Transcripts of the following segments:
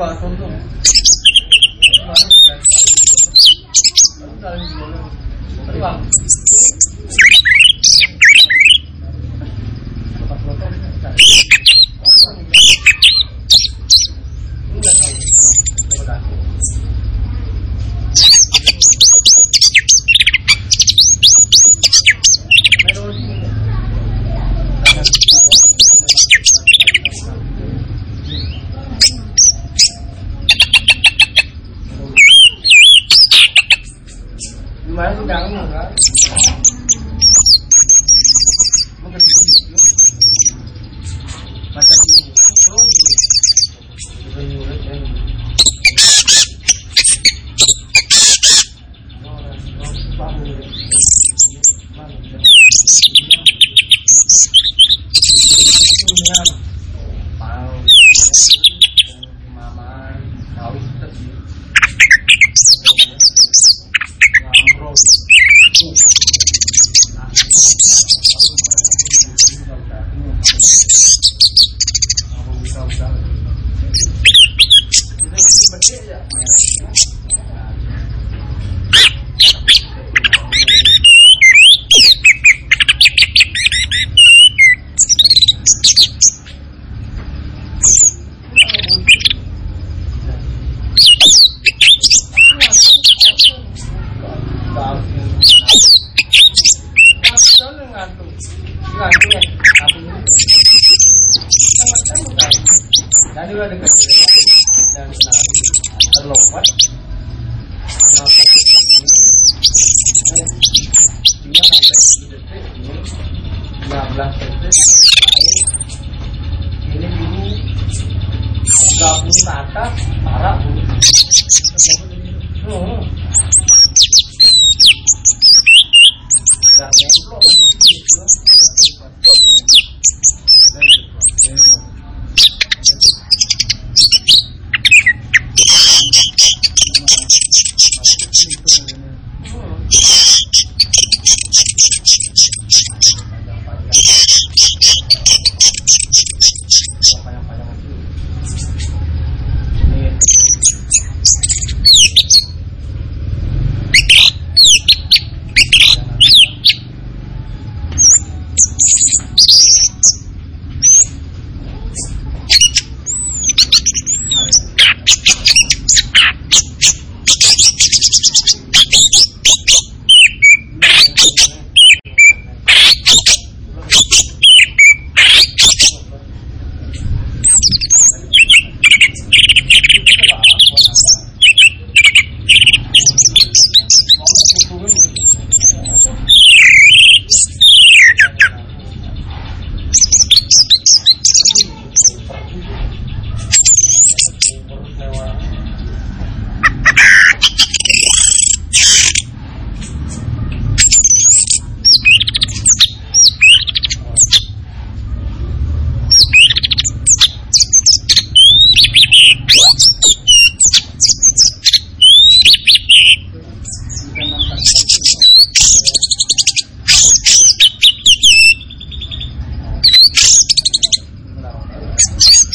봐, 점점. 빨 白是两个女的。なるほどね。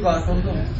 이거 안 떴네.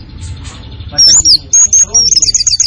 в этом мире, мы пройдены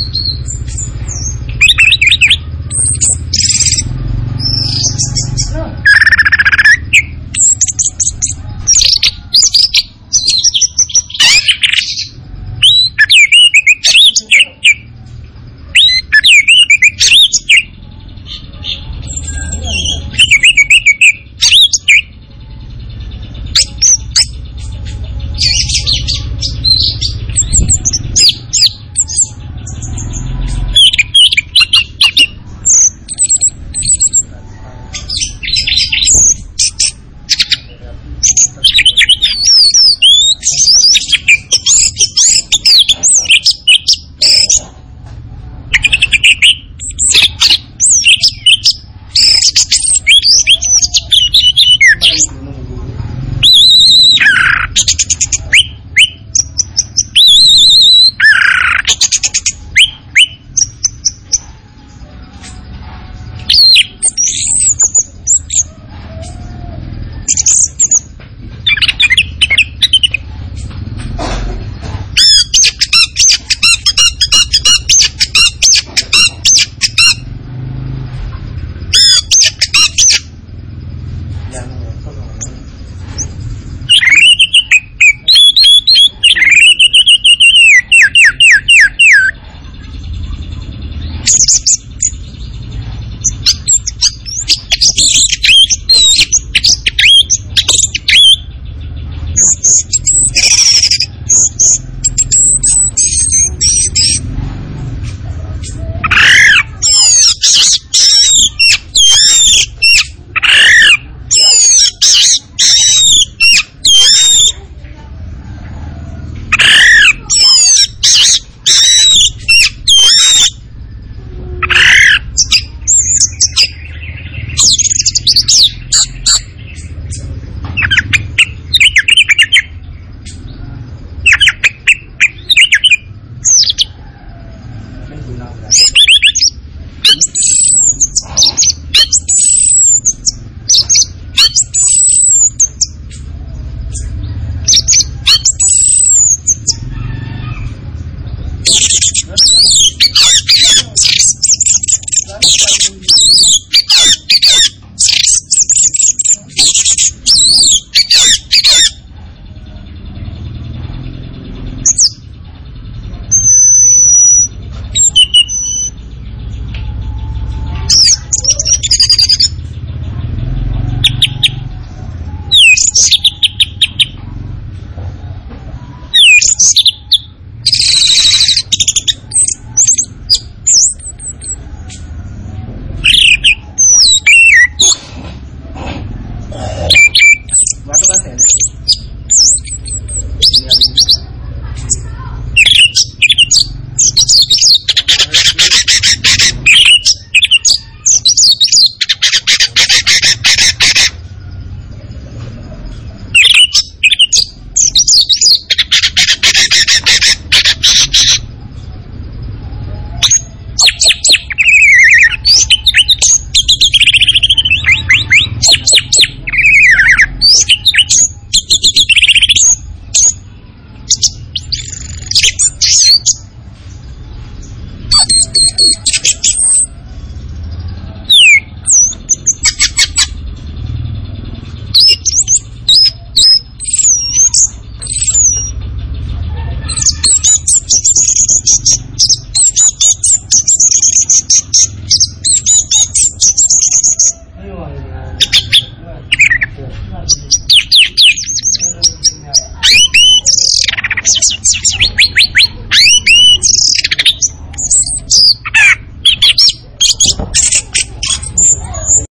えっ?